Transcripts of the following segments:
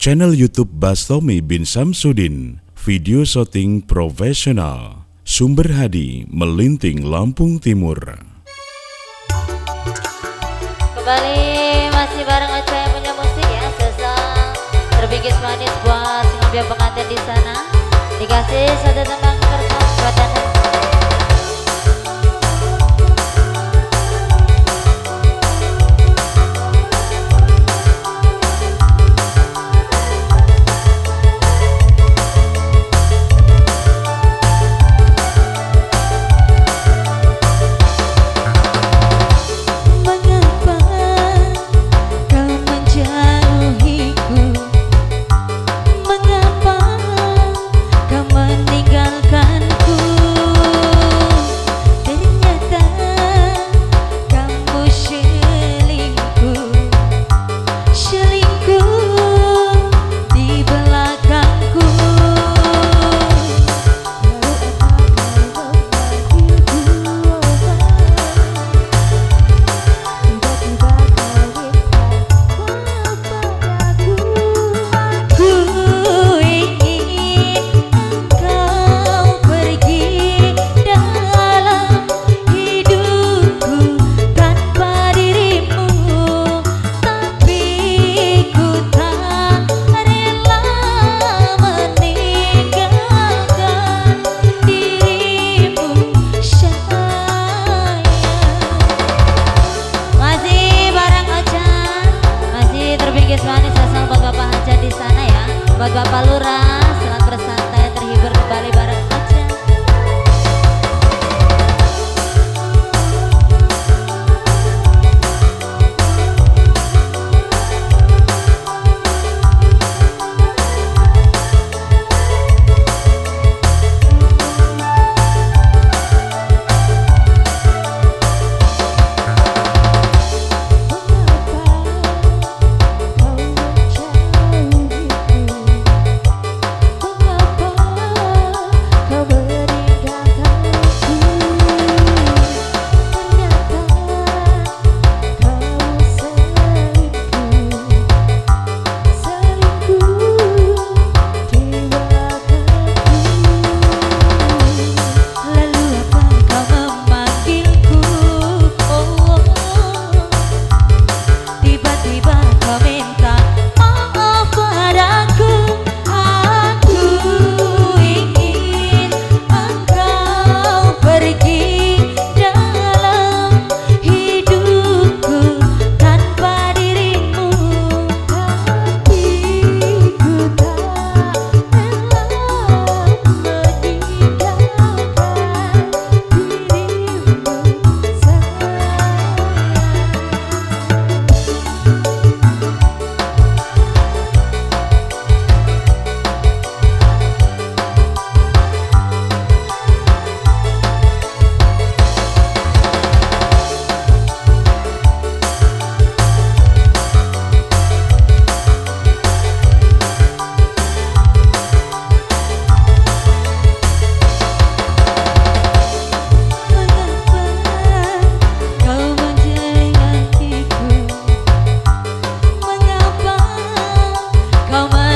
Channel YouTube Bastomi bin Samsudin, video syuting profesional. Sumber Hadi, Melinting Lampung Timur. Kembali masih bareng Ocha yang punya musik ya Sesal terbingkis manis buat semua pengantin di sana Dikasih satu tembang kertas buat Kau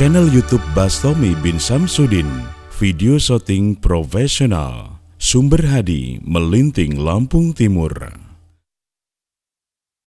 channel YouTube Bastomi bin Samsudin, video syuting profesional, sumber hadi melinting Lampung Timur.